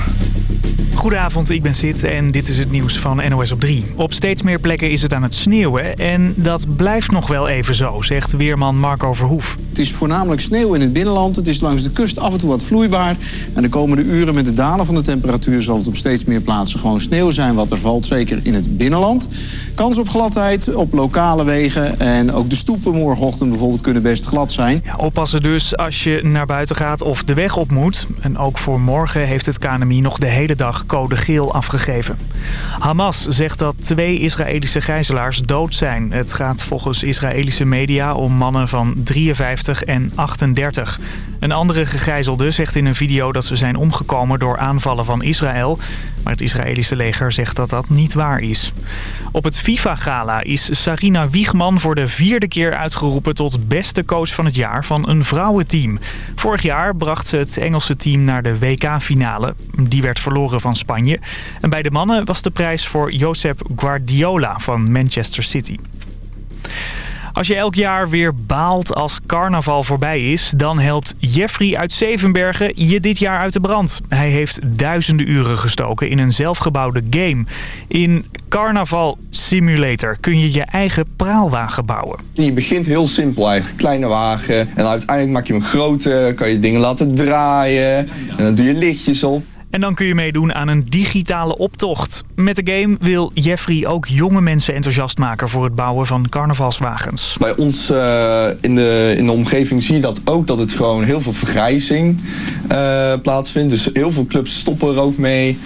Sure. Goedenavond, ik ben Sid en dit is het nieuws van NOS op 3. Op steeds meer plekken is het aan het sneeuwen en dat blijft nog wel even zo, zegt weerman Marco Verhoef. Het is voornamelijk sneeuw in het binnenland. Het is langs de kust af en toe wat vloeibaar. En de komende uren met het dalen van de temperatuur... zal het op steeds meer plaatsen gewoon sneeuw zijn wat er valt. Zeker in het binnenland. Kans op gladheid op lokale wegen. En ook de stoepen morgenochtend bijvoorbeeld kunnen best glad zijn. Ja, oppassen dus als je naar buiten gaat of de weg op moet. En ook voor morgen heeft het KNMI nog de hele dag code geel afgegeven. Hamas zegt dat twee Israëlische gijzelaars dood zijn. Het gaat volgens Israëlische media om mannen van 53 en 38. Een andere gegijzelde zegt in een video dat ze zijn omgekomen door aanvallen van Israël. Maar het Israëlische leger zegt dat dat niet waar is. Op het FIFA-gala is Sarina Wiegman voor de vierde keer uitgeroepen tot beste coach van het jaar van een vrouwenteam. Vorig jaar bracht ze het Engelse team naar de WK-finale. Die werd verloren van Spanje. En bij de mannen was de prijs voor Josep Guardiola van Manchester City. Als je elk jaar weer baalt als carnaval voorbij is... dan helpt Jeffrey uit Zevenbergen je dit jaar uit de brand. Hij heeft duizenden uren gestoken in een zelfgebouwde game. In Carnaval Simulator kun je je eigen praalwagen bouwen. Je begint heel simpel eigenlijk. Kleine wagen. En uiteindelijk maak je hem groter. Kan je dingen laten draaien. En dan doe je lichtjes op. En dan kun je meedoen aan een digitale optocht. Met de game wil Jeffrey ook jonge mensen enthousiast maken voor het bouwen van carnavalswagens. Bij ons uh, in, de, in de omgeving zie je dat ook dat het gewoon heel veel vergrijzing uh, plaatsvindt. Dus heel veel clubs stoppen er ook mee.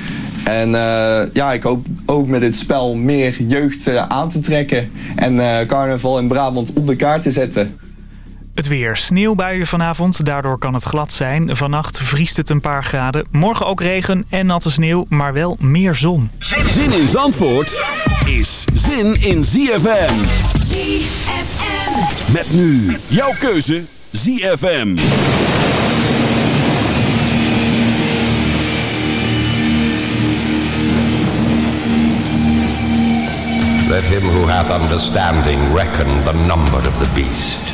En uh, ja, ik hoop ook met dit spel meer jeugd aan te trekken. En carnaval in Brabant op de kaart te zetten. Het weer. Sneeuwbuien vanavond, daardoor kan het glad zijn. Vannacht vriest het een paar graden. Morgen ook regen en natte sneeuw, maar wel meer zon. Zin in Zandvoort is zin in ZFM. ZFM. Met nu jouw keuze ZFM. Let him who hath understanding reckon the number of the beast.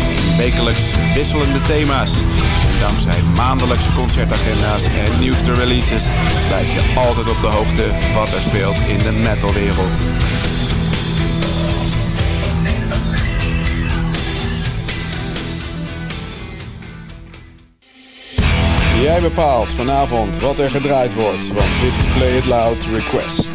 Wekelijks wisselende thema's. En dankzij maandelijkse concertagenda's en nieuwste releases blijf je altijd op de hoogte wat er speelt in de metalwereld. Jij bepaalt vanavond wat er gedraaid wordt, want dit is Play It Loud Request.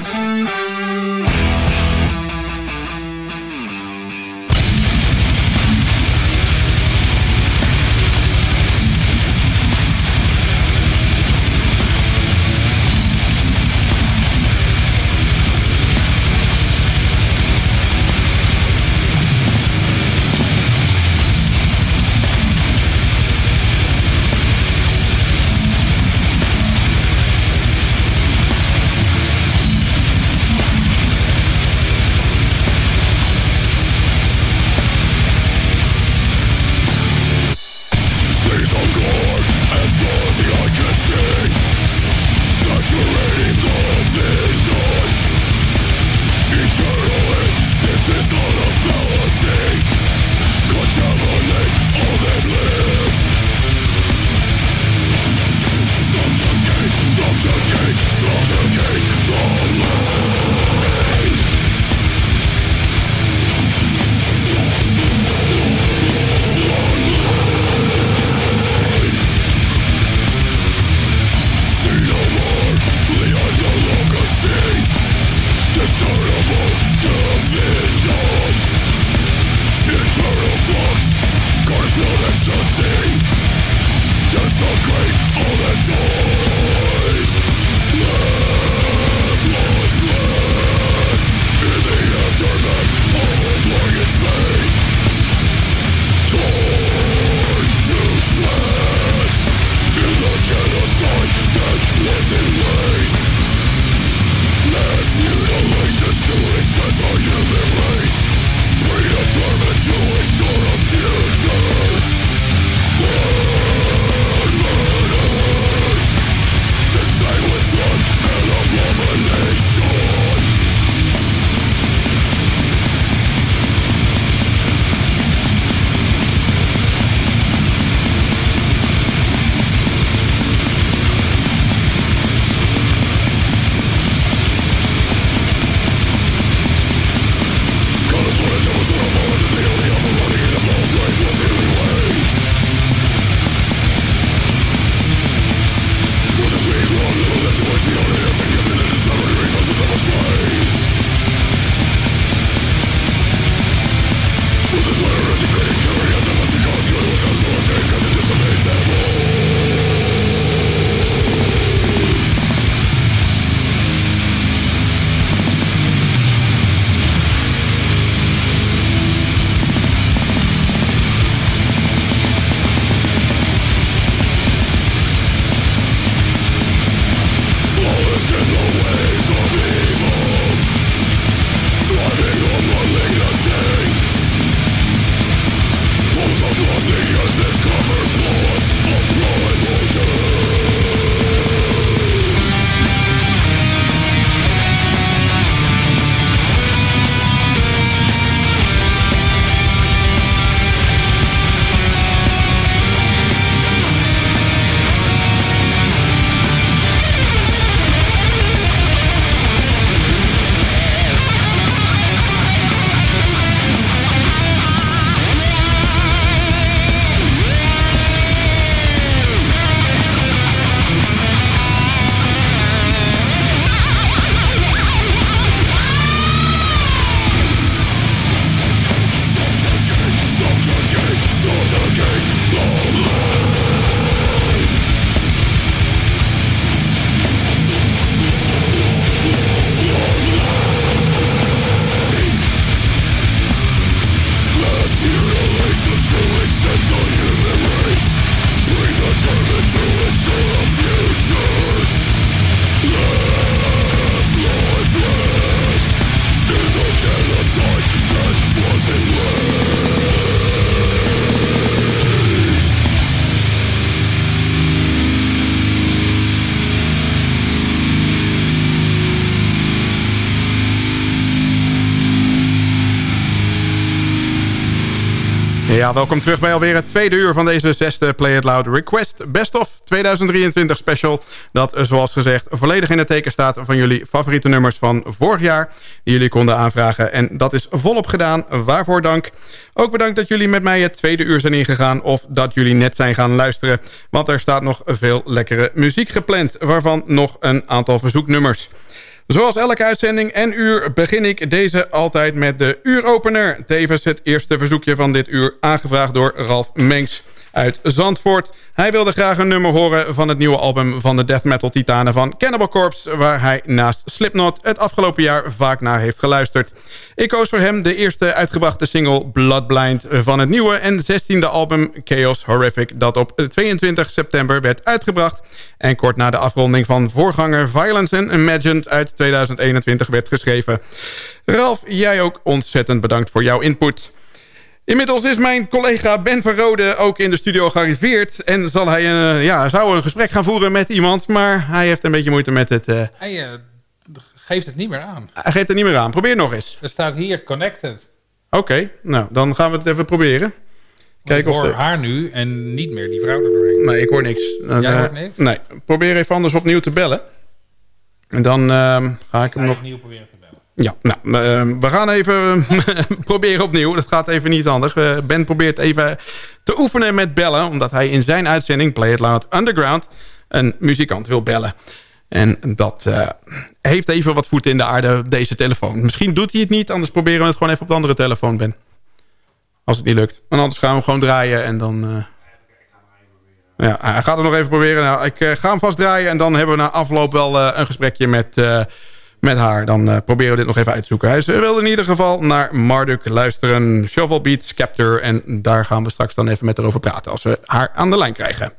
Ja, welkom terug bij alweer het tweede uur van deze zesde Play It Loud Request Best of 2023 special. Dat, zoals gezegd, volledig in het teken staat van jullie favoriete nummers van vorig jaar. Die jullie konden aanvragen. En dat is volop gedaan. Waarvoor dank. Ook bedankt dat jullie met mij het tweede uur zijn ingegaan. Of dat jullie net zijn gaan luisteren. Want er staat nog veel lekkere muziek gepland. Waarvan nog een aantal verzoeknummers. Zoals elke uitzending en uur begin ik deze altijd met de uuropener. Tevens het eerste verzoekje van dit uur aangevraagd door Ralf Mengs uit Zandvoort. Hij wilde graag een nummer horen van het nieuwe album van de death metal titanen van Cannibal Corpse... waar hij naast Slipknot het afgelopen jaar vaak naar heeft geluisterd. Ik koos voor hem de eerste uitgebrachte single Bloodblind van het nieuwe... en 16e album Chaos Horrific dat op 22 september werd uitgebracht... en kort na de afronding van voorganger Violence and Imagined uit 2021 werd geschreven. Ralf, jij ook ontzettend bedankt voor jouw input... Inmiddels is mijn collega Ben van Rode ook in de studio gearriveerd. En zal hij, uh, ja, zou een gesprek gaan voeren met iemand. Maar hij heeft een beetje moeite met het... Uh... Hij uh, geeft het niet meer aan. Hij geeft het niet meer aan. Probeer nog eens. Er staat hier connected. Oké, okay, nou dan gaan we het even proberen. Kijk ik hoor of de... haar nu en niet meer die vrouw er doorheen. Nee, ik hoor niks. Jij hoort niks? Nee, probeer even anders opnieuw te bellen. En dan ehm, ga ik hem nog... opnieuw proberen te ja, nou, ehm, we gaan even proberen opnieuw. Dat gaat even niet handig. ben probeert even te oefenen met bellen... omdat hij in zijn uitzending Play It Loud Underground... een muzikant wil bellen. En dat uh, heeft even wat voeten in de aarde, deze telefoon. Misschien doet hij het niet, anders proberen we het gewoon even op de andere telefoon, Ben. Als het niet lukt. En anders gaan we gewoon draaien en dan... Uh... Ja, hij gaat het nog even proberen. Nou, ik ga hem vast draaien en dan hebben we na afloop wel een gesprekje met met haar. Dan uh, proberen we dit nog even uit te zoeken. Hij wilde in ieder geval naar Marduk luisteren. Shovel Beats, Capture. En daar gaan we straks dan even met haar over praten. Als we haar aan de lijn krijgen.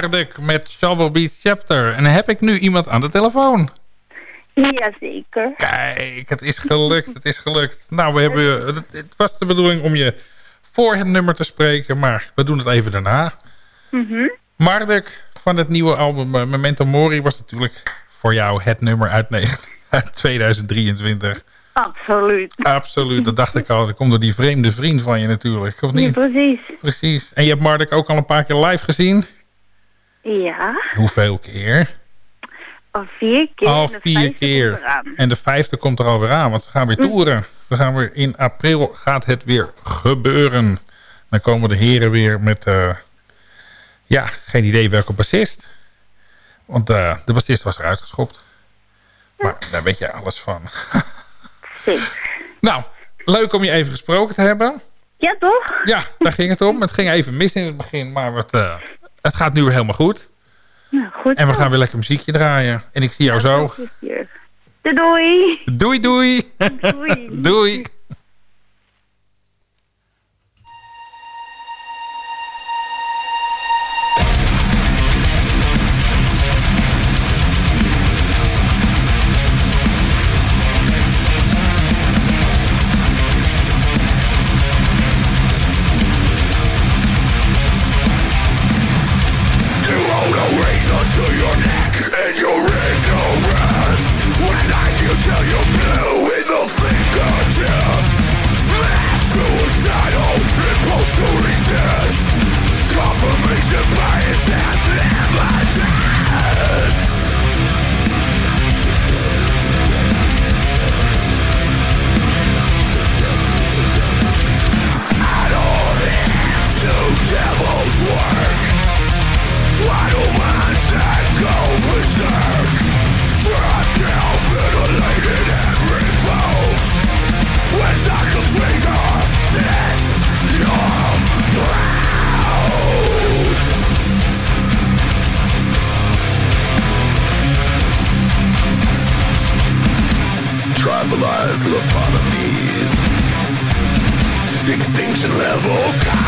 Marduk met Shovel Beat Chapter. En heb ik nu iemand aan de telefoon? Jazeker. Kijk, het is gelukt, het is gelukt. Nou, we hebben, het, het was de bedoeling om je voor het nummer te spreken, maar we doen het even daarna. Mhm. Marduk van het nieuwe album eh, Memento Mori was natuurlijk voor jou het nummer uit, nee, uit 2023. Absoluut. Absoluut, dat dacht ik al. Dat komt door die vreemde vriend van je natuurlijk, of Ja, niet? precies. Precies. En je hebt Marduk ook al een paar keer live gezien? Ja, Hoeveel keer? al vier keer. Al vier keer. En de vijfde komt er alweer aan, want we gaan weer toeren. We gaan weer in april gaat het weer gebeuren. Dan komen de heren weer met, eh, ja, geen idee welke bassist. Want eh, de bassist was eruit geschopt. Maar daar weet je alles van. nou, leuk om je even gesproken te hebben. Ja, toch? Ja, daar ging het om. Het ging even mis in het begin, maar het, eh, het gaat nu weer helemaal goed. Nou, goed En we gaan weer lekker muziekje draaien. En ik zie jou zo. Doei doei. Doei, doei. Doei. Extinction level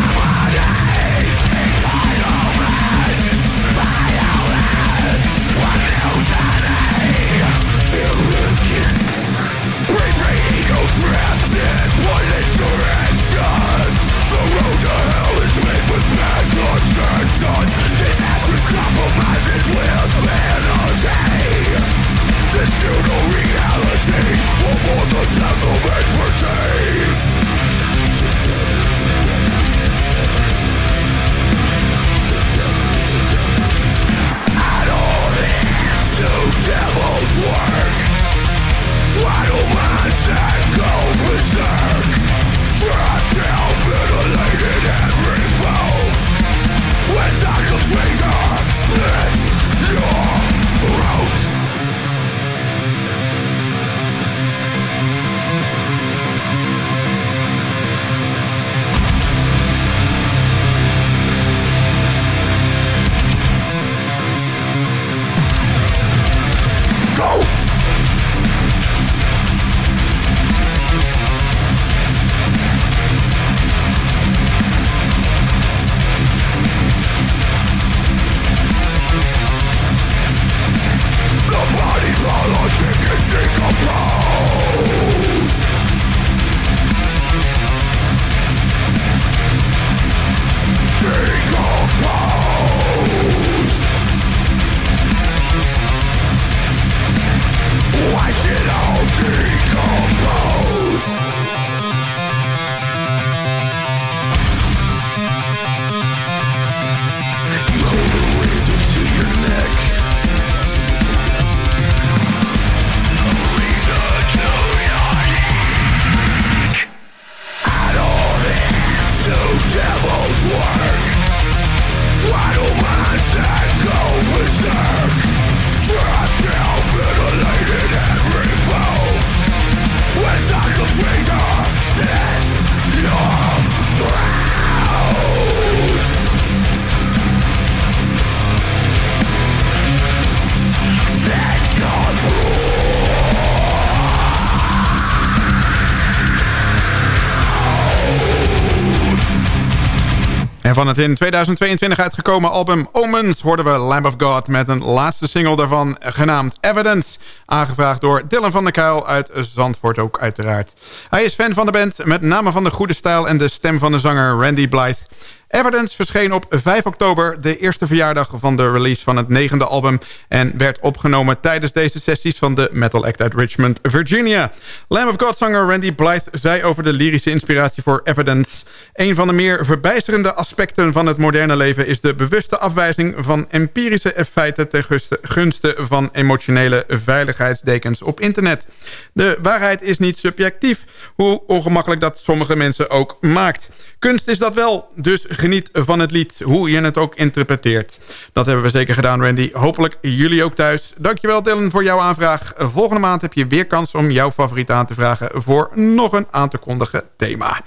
van het in 2022 uitgekomen album Omens hoorden we Lamb of God met een laatste single daarvan genaamd Evidence. Aangevraagd door Dylan van der Kuil uit Zandvoort ook uiteraard. Hij is fan van de band, met name van de goede stijl en de stem van de zanger Randy Blythe. Evidence verscheen op 5 oktober, de eerste verjaardag van de release van het negende album... en werd opgenomen tijdens deze sessies van de Metal Act uit Richmond, Virginia. Lamb of God-zanger Randy Blythe zei over de lyrische inspiratie voor Evidence... een van de meer verbijsterende aspecten van het moderne leven... is de bewuste afwijzing van empirische feiten... ten gunste van emotionele veiligheidsdekens op internet. De waarheid is niet subjectief, hoe ongemakkelijk dat sommige mensen ook maakt... Kunst is dat wel, dus geniet van het lied, hoe je het ook interpreteert. Dat hebben we zeker gedaan, Randy. Hopelijk jullie ook thuis. Dankjewel Dylan voor jouw aanvraag. Volgende maand heb je weer kans om jouw favoriet aan te vragen... voor nog een aan te kondigen thema.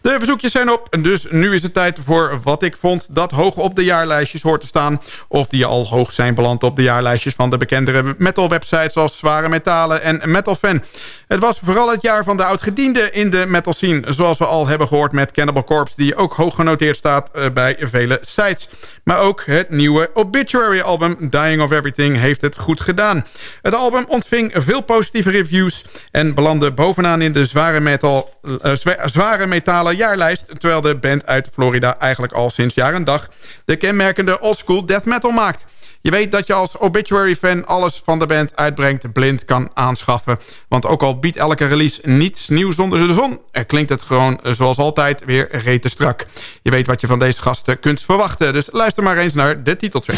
De verzoekjes zijn op, dus nu is het tijd voor wat ik vond... dat hoog op de jaarlijstjes hoort te staan... of die al hoog zijn beland op de jaarlijstjes van de bekendere metal-websites... zoals Zware Metalen en Metal Fan. Het was vooral het jaar van de oudgediende in de metal scene... zoals we al hebben gehoord met Cannibal Corpse... die ook hoog genoteerd staat eh, bij vele sites. Maar ook het nieuwe Obituary album Dying of Everything heeft het goed gedaan. Het album ontving veel positieve reviews... en belandde bovenaan in de zware, metal, uh, zware metalen jaarlijst... terwijl de band uit Florida eigenlijk al sinds jaar en dag... de kenmerkende oldschool death metal maakt... Je weet dat je als Obituary-fan alles van de band uitbrengt blind kan aanschaffen. Want ook al biedt elke release niets nieuws zonder de zon... klinkt het gewoon eh, zoals altijd weer rete strak. Je weet wat je van deze gasten kunt verwachten. Dus luister maar eens naar de titeltrack.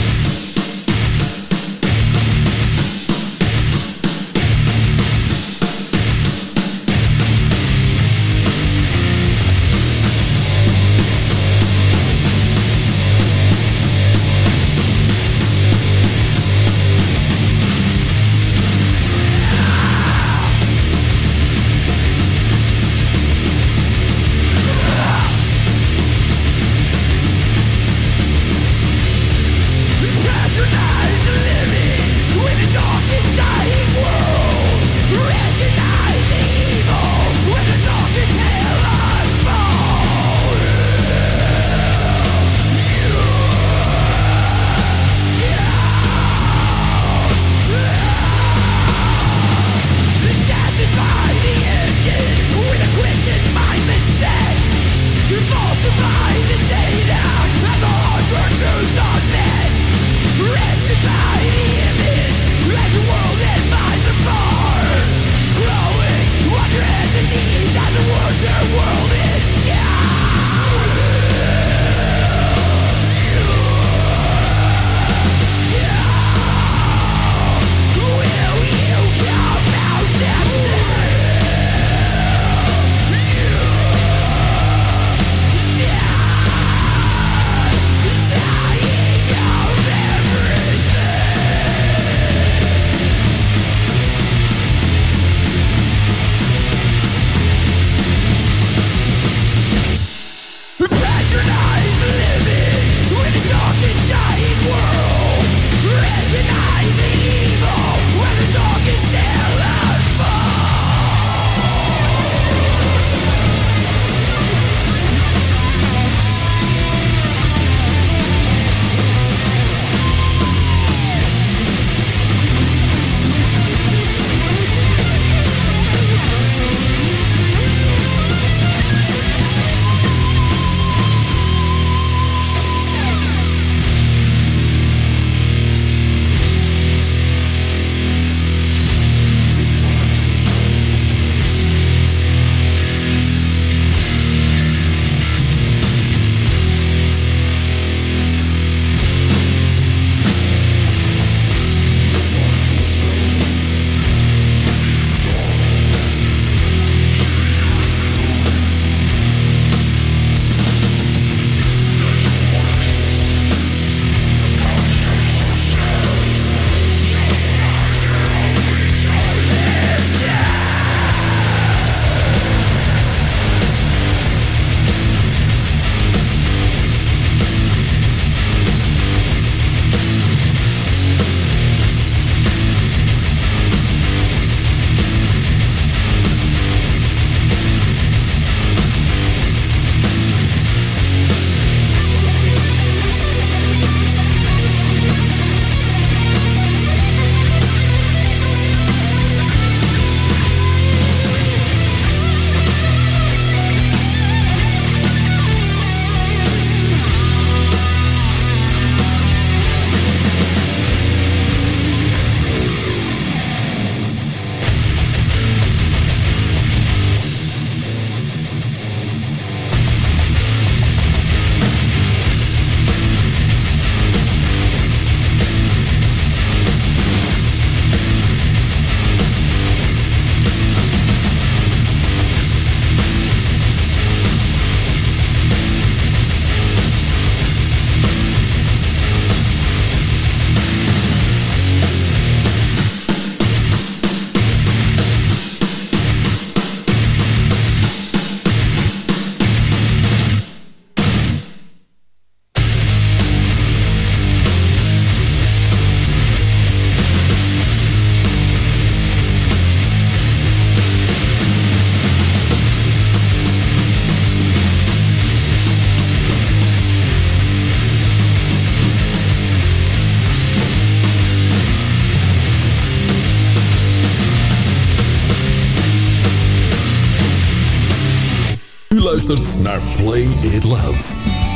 Luistert naar Play It Loud.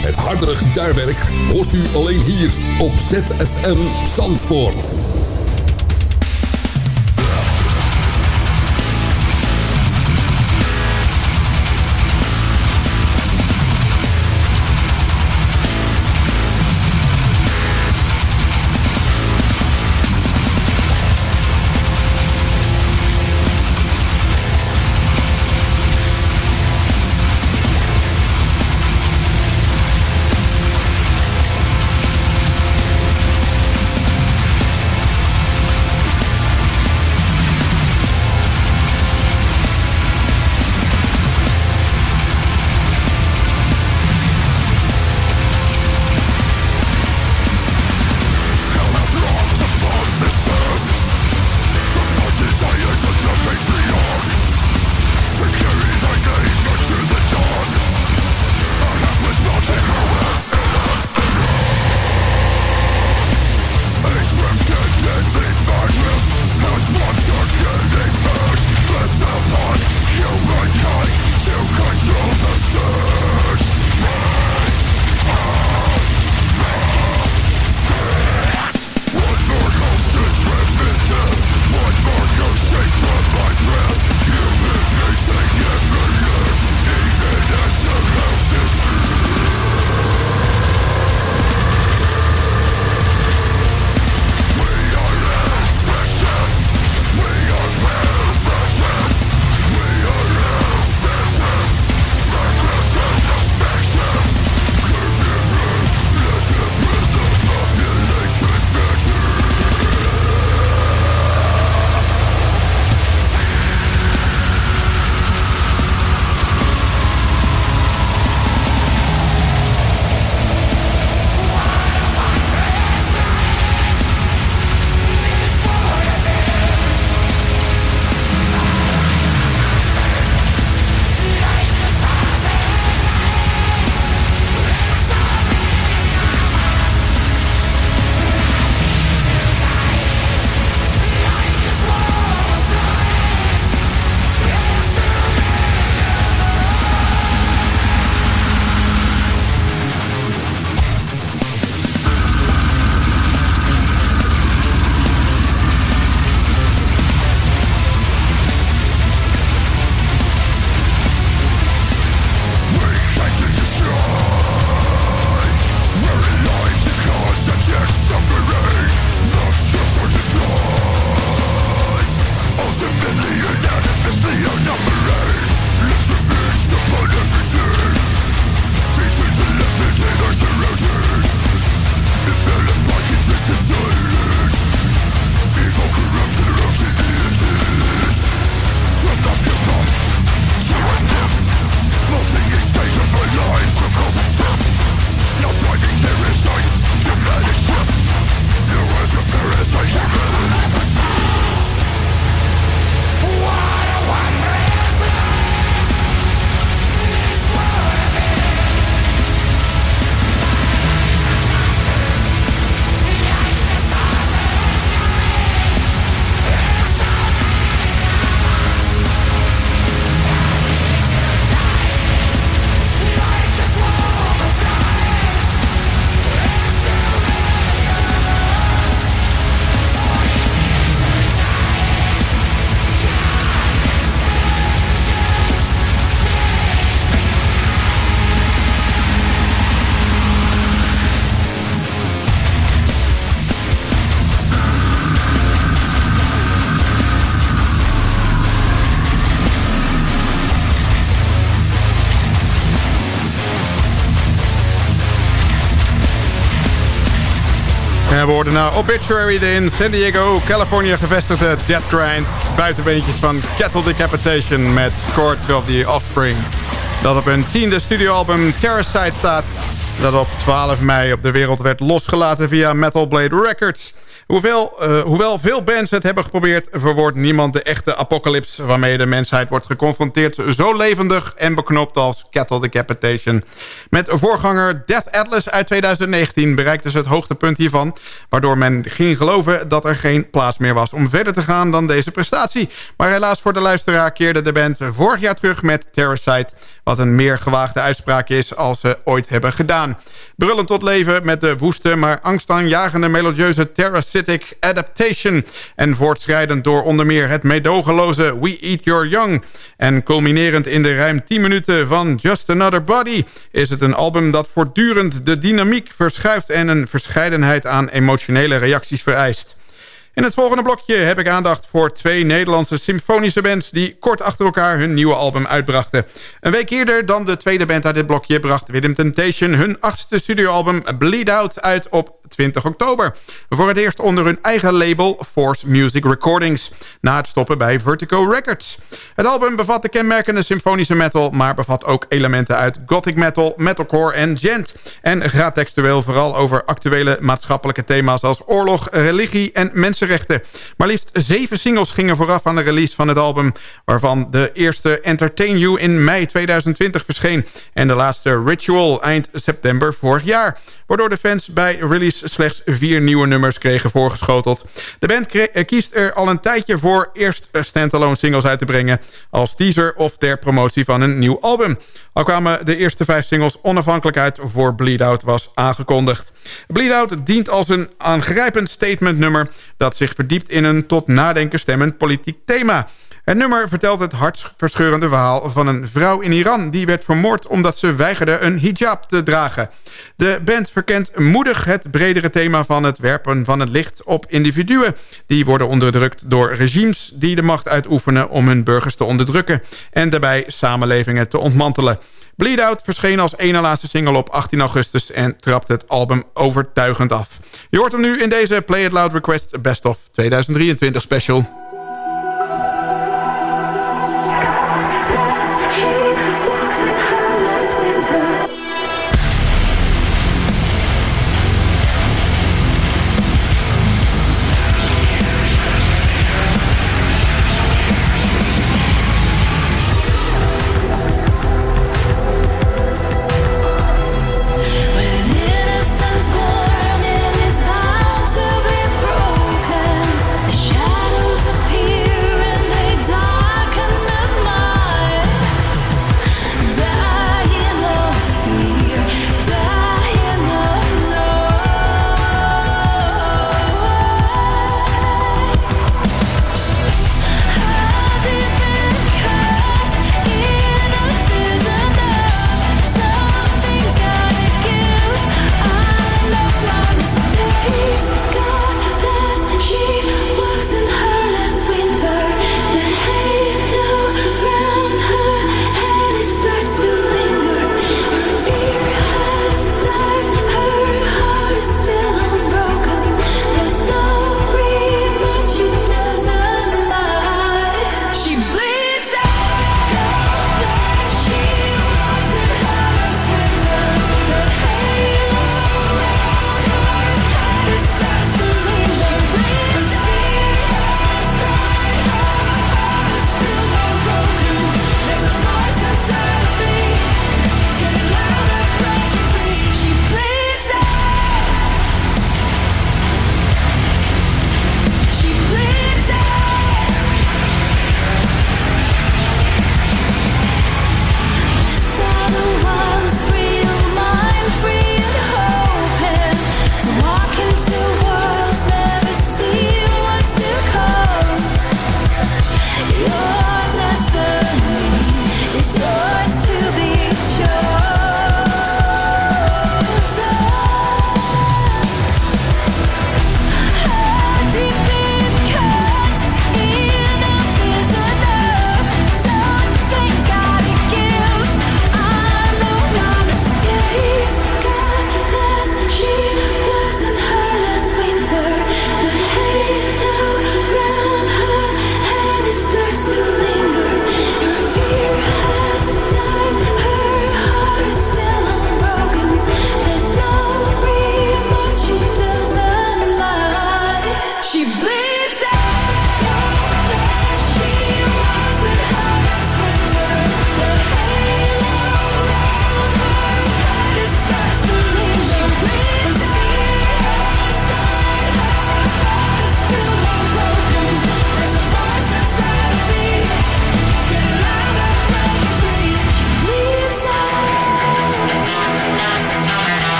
Het hardere gitaarwerk hoort u alleen hier op ZFM Zandvoort. We worden naar Obituary, de in San Diego, California gevestigde Death Grind. Buitenbeentjes van Cattle Decapitation met Scorch of the Offspring. Dat op hun tiende studioalbum Terracide staat. Dat op 12 mei op de wereld werd losgelaten via Metal Blade Records. Hoewel, uh, hoewel veel bands het hebben geprobeerd... verwoordt niemand de echte apocalypse... waarmee de mensheid wordt geconfronteerd... zo levendig en beknopt als Cattle Decapitation. Met voorganger Death Atlas uit 2019 bereikten ze het hoogtepunt hiervan... waardoor men ging geloven dat er geen plaats meer was... om verder te gaan dan deze prestatie. Maar helaas voor de luisteraar keerde de band vorig jaar terug met Terracite... wat een meer gewaagde uitspraak is als ze ooit hebben gedaan. Brullend tot leven met de woeste maar angstaanjagende melodieuze Terracitic Adaptation... en voortschrijdend door onder meer het meedogenloze We Eat Your Young... en culminerend in de ruim 10 minuten van Just Another Body... is het een album dat voortdurend de dynamiek verschuift... en een verscheidenheid aan emotionele reacties vereist. In het volgende blokje heb ik aandacht voor twee Nederlandse symfonische bands... die kort achter elkaar hun nieuwe album uitbrachten. Een week eerder dan de tweede band uit dit blokje... bracht Rhythm Temptation hun achtste studioalbum Bleed Out uit op 20 oktober. Voor het eerst onder hun eigen label Force Music Recordings. Na het stoppen bij Vertigo Records. Het album bevat de kenmerkende symfonische metal... maar bevat ook elementen uit gothic metal, metalcore en gent. En gaat textueel vooral over actuele maatschappelijke thema's... als oorlog, religie en mensenrechten. Maar liefst zeven singles gingen vooraf aan de release van het album... waarvan de eerste Entertain You in mei 2020 verscheen... en de laatste Ritual eind september vorig jaar waardoor de fans bij release slechts vier nieuwe nummers kregen voorgeschoteld. De band eh, kiest er al een tijdje voor eerst standalone singles uit te brengen... als teaser of ter promotie van een nieuw album. Al kwamen de eerste vijf singles onafhankelijk uit voor Bleed Out was aangekondigd. Bleed Out dient als een aangrijpend statementnummer... dat zich verdiept in een tot nadenken stemmend politiek thema... Het nummer vertelt het hartverscheurende verhaal van een vrouw in Iran... die werd vermoord omdat ze weigerde een hijab te dragen. De band verkent moedig het bredere thema van het werpen van het licht op individuen... die worden onderdrukt door regimes die de macht uitoefenen om hun burgers te onderdrukken... en daarbij samenlevingen te ontmantelen. Bleed Out verscheen als ene laatste single op 18 augustus... en trapt het album overtuigend af. Je hoort hem nu in deze Play It Loud Request Best of 2023 special.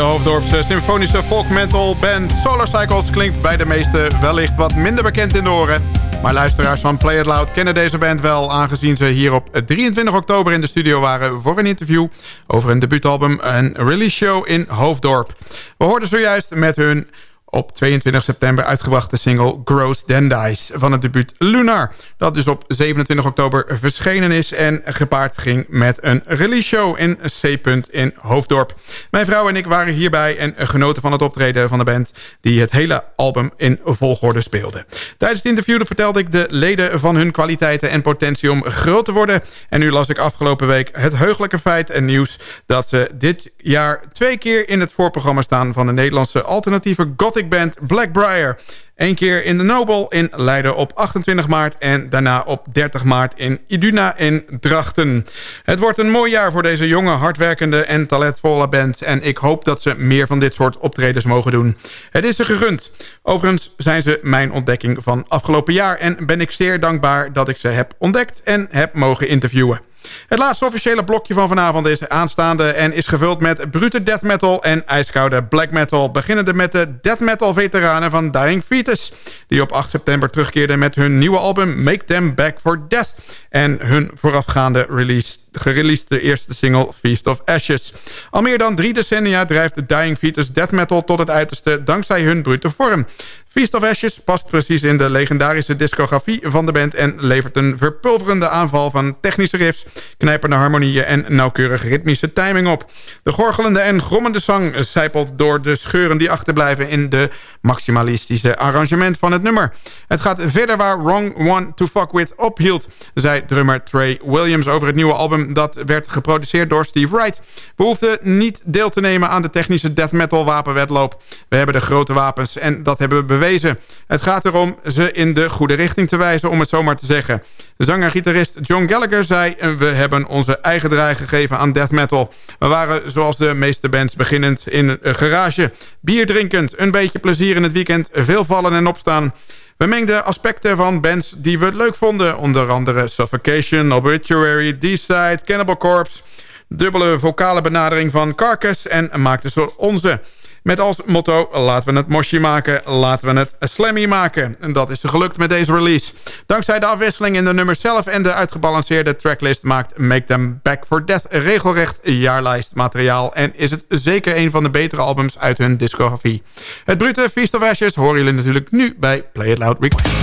De Hoofddorpse symfonische folk metal band Solar Cycles klinkt bij de meesten wellicht wat minder bekend in de oren. Maar luisteraars van Play It Loud kennen deze band wel... aangezien ze hier op 23 oktober in de studio waren voor een interview... over een debuutalbum en release show in Hoofddorp. We hoorden zojuist met hun op 22 september uitgebrachte single Gross Dendice van het debuut Lunar. Dat dus op 27 oktober verschenen is en gepaard ging met een release show in C. in Hoofddorp. Mijn vrouw en ik waren hierbij en genoten van het optreden van de band die het hele album in volgorde speelde. Tijdens het interview vertelde ik de leden van hun kwaliteiten en potentie om groot te worden. En nu las ik afgelopen week het heugelijke feit en nieuws dat ze dit jaar twee keer in het voorprogramma staan van de Nederlandse alternatieve gothic band Blackbriar. Eén keer in de Nobel in Leiden op 28 maart... en daarna op 30 maart in Iduna in Drachten. Het wordt een mooi jaar voor deze jonge, hardwerkende en talentvolle band... en ik hoop dat ze meer van dit soort optredens mogen doen. Het is ze gegund. Overigens zijn ze mijn ontdekking van afgelopen jaar... en ben ik zeer dankbaar dat ik ze heb ontdekt en heb mogen interviewen. Het laatste officiële blokje van vanavond is aanstaande... en is gevuld met brute death metal en ijskoude black metal... beginnende met de death metal veteranen van Dying Fetus... die op 8 september terugkeerden met hun nieuwe album Make Them Back for Death... en hun voorafgaande release, gereleasede eerste single Feast of Ashes. Al meer dan drie decennia drijft de Dying Fetus death metal tot het uiterste... dankzij hun brute vorm. Feast of Ashes past precies in de legendarische discografie van de band... en levert een verpulverende aanval van technische riffs... knijpende harmonieën en nauwkeurige ritmische timing op. De gorgelende en grommende zang zijpelt door de scheuren die achterblijven... in de maximalistische arrangement van het nummer. Het gaat verder waar Wrong One to Fuck With ophield... zei drummer Trey Williams over het nieuwe album... dat werd geproduceerd door Steve Wright. We hoefden niet deel te nemen aan de technische death metal wapenwedloop. We hebben de grote wapens en dat hebben we bewezen. Het gaat erom ze in de goede richting te wijzen, om het zo maar te zeggen. Zanger-gitarist John Gallagher zei... we hebben onze eigen draai gegeven aan death metal. We waren zoals de meeste bands beginnend in een garage. Bier drinkend, een beetje plezier in het weekend, veel vallen en opstaan... We mengden aspecten van bands die we leuk vonden. Onder andere Suffocation, Obituary, D-Side, Cannibal Corpse... dubbele vocale benadering van Carcass en maakten ze onze... Met als motto, laten we het moshi maken, laten we het slammy maken. En dat is gelukt met deze release. Dankzij de afwisseling in de nummers zelf en de uitgebalanceerde tracklist... maakt Make Them Back for Death regelrecht jaarlijst materiaal... en is het zeker een van de betere albums uit hun discografie. Het brute Feast of Ashes horen jullie natuurlijk nu bij Play It Loud Request.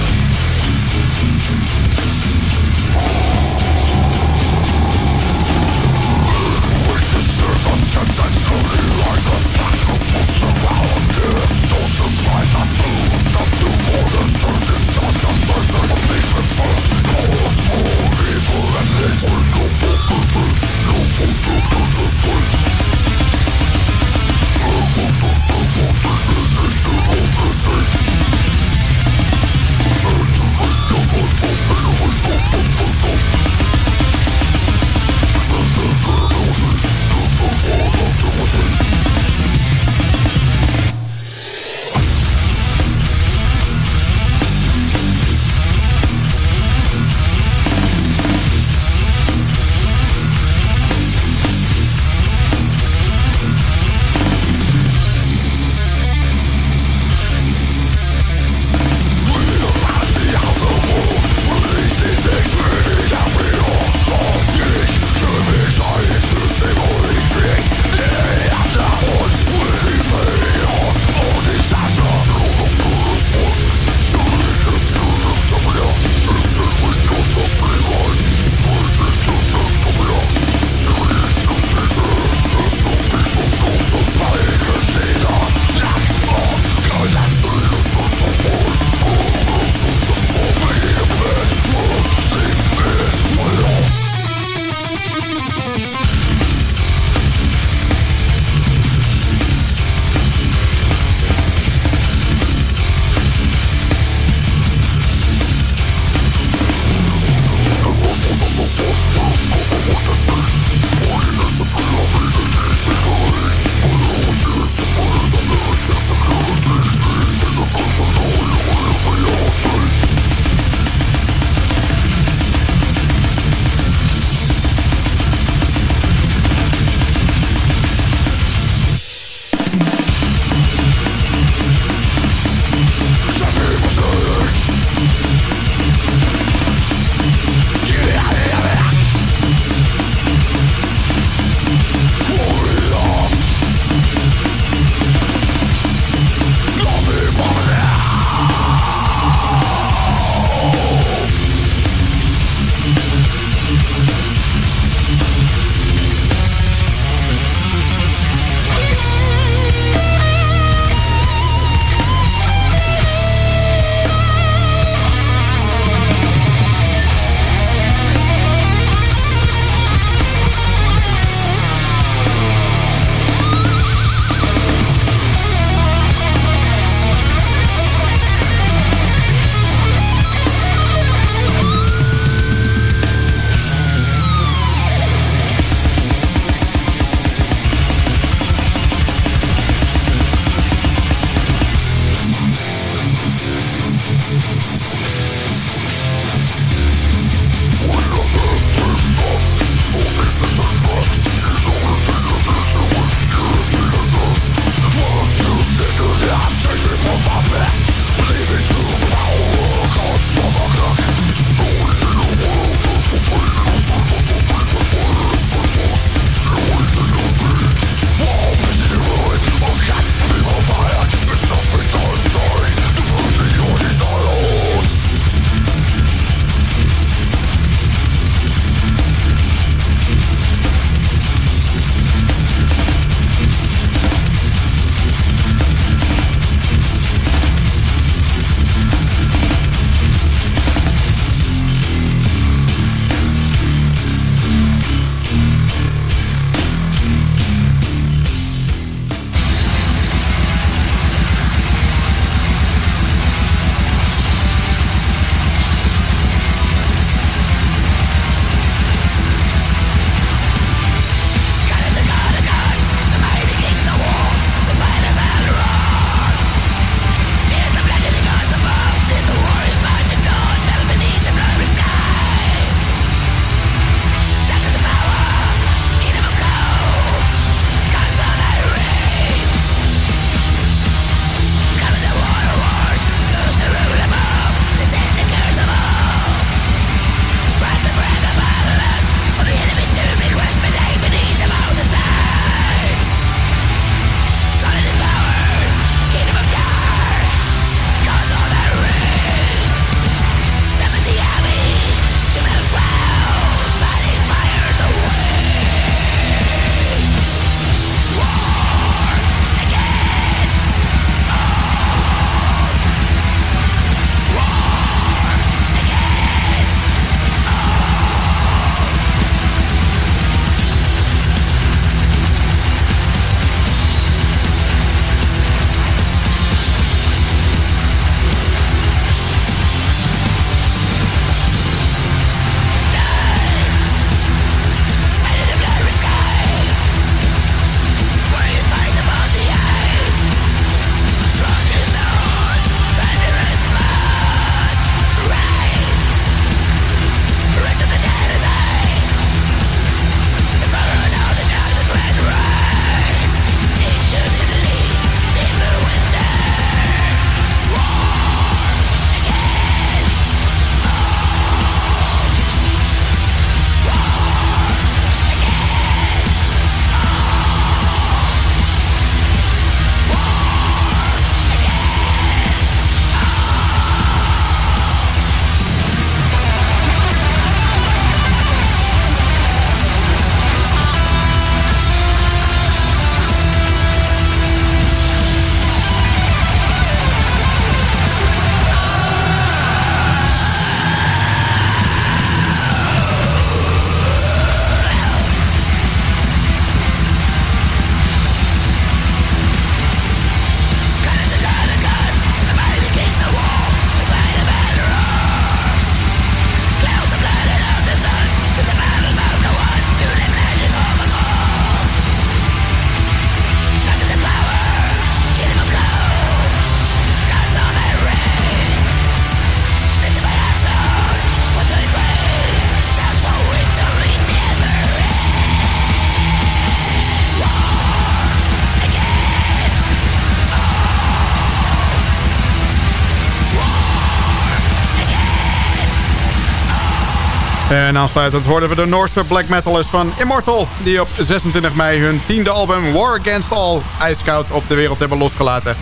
En aansluitend hoorden we de Noorse black metalers van Immortal... die op 26 mei hun tiende album War Against All ijskoud op de wereld hebben losgelaten.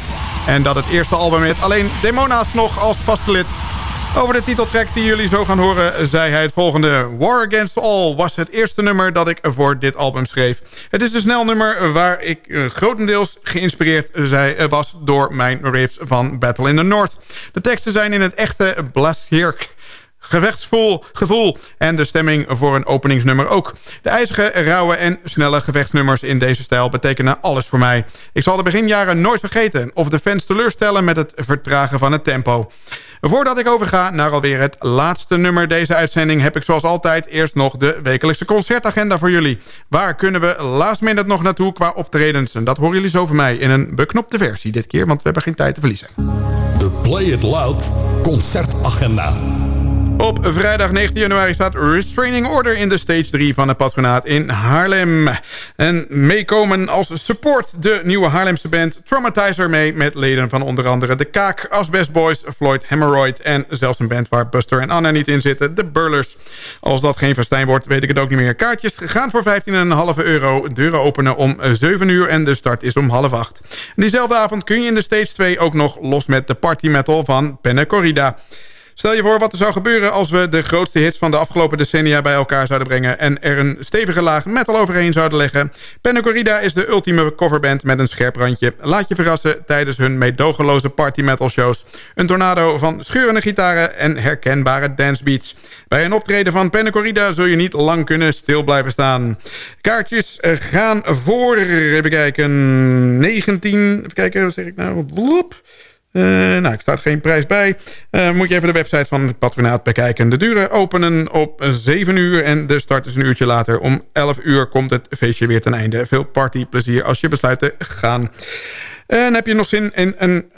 En dat het eerste album met alleen Demona's nog als vaste lid. Over de titeltrack die jullie zo gaan horen zei hij het volgende. War Against All was het eerste nummer dat ik voor dit album schreef. Het is een snel nummer waar ik uh, grotendeels geïnspireerd zei, uh, was door mijn riffs van Battle in the North. De teksten zijn in het echte Blashirk gevechtsvol gevoel en de stemming voor een openingsnummer ook. De ijzige, rauwe en snelle gevechtsnummers in deze stijl betekenen alles voor mij. Ik zal de beginjaren nooit vergeten of de fans teleurstellen met het vertragen van het tempo. Voordat ik overga naar alweer het laatste nummer deze uitzending... heb ik zoals altijd eerst nog de wekelijkse concertagenda voor jullie. Waar kunnen we last minute nog naartoe qua optredens? En dat horen jullie zo van mij in een beknopte versie dit keer... want we hebben geen tijd te verliezen. De Play It Loud concertagenda. Op vrijdag 19 januari staat Restraining Order in de stage 3 van het patronaat in Haarlem. En meekomen als support de nieuwe Haarlemse band Traumatizer mee... met leden van onder andere De Kaak, Asbest Boys, Floyd Hemorrhoid... en zelfs een band waar Buster en Anna niet in zitten, de Burlers. Als dat geen festijn wordt, weet ik het ook niet meer. Kaartjes gaan voor 15,5 euro. Deuren openen om 7 uur en de start is om half 8. diezelfde avond kun je in de stage 2 ook nog los met de party metal van Penne Corrida... Stel je voor wat er zou gebeuren als we de grootste hits van de afgelopen decennia bij elkaar zouden brengen... en er een stevige laag metal overheen zouden leggen. Corrida is de ultieme coverband met een scherp randje. Laat je verrassen tijdens hun meedogenloze party metal shows. Een tornado van scheurende gitaren en herkenbare dancebeats. Bij een optreden van Corrida zul je niet lang kunnen stil blijven saan. Kaartjes gaan voor, even kijken, 19... Even kijken, wat zeg ik nou? Bloep. Uh, nou, ik staat geen prijs bij. Uh, moet je even de website van het patronaat bekijken. De deuren openen op 7 uur en de start is een uurtje later. Om 11 uur komt het feestje weer ten einde. Veel partyplezier als je besluit te gaan. En heb je nog zin in een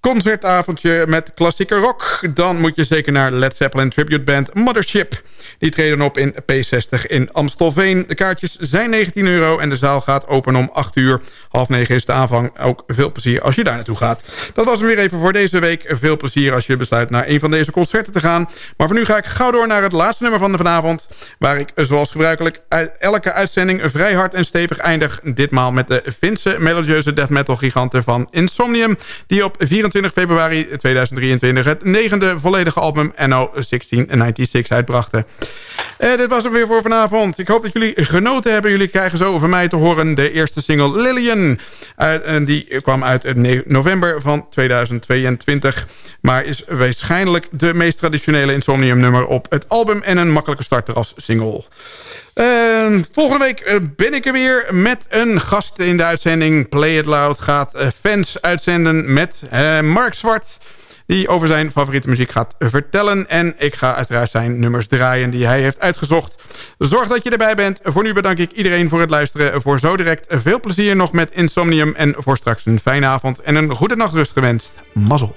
concertavondje met klassieke rock... dan moet je zeker naar Led Zeppelin tribute band Mothership. Die treden op in P60 in Amstelveen. De kaartjes zijn 19 euro en de zaal gaat open om 8 uur. Half 9 is de aanvang. Ook veel plezier als je daar naartoe gaat. Dat was hem weer even voor deze week. Veel plezier als je besluit naar een van deze concerten te gaan. Maar voor nu ga ik gauw door naar het laatste nummer van de vanavond... waar ik zoals gebruikelijk elke uitzending vrij hard en stevig eindig. Ditmaal met de Finse melodieuze death metal giganten van Insomnium... die op 24 februari 2023 het negende volledige album Anno 1696 uitbrachten. Uh, dit was het weer voor vanavond. Ik hoop dat jullie genoten hebben. Jullie krijgen zo over mij te horen de eerste single Lillian. En die kwam uit november van 2022. Maar is waarschijnlijk de meest traditionele Insomnium nummer op het album. En een makkelijke starter als single. Uh, volgende week ben ik er weer met een gast in de uitzending. Play It Loud gaat fans uitzenden met Mark Zwart die over zijn favoriete muziek gaat vertellen. En ik ga uiteraard zijn nummers draaien die hij heeft uitgezocht. Zorg dat je erbij bent. Voor nu bedank ik iedereen voor het luisteren. Voor zo direct veel plezier nog met Insomnium. En voor straks een fijne avond en een goede nachtrust gewenst. Mazzel.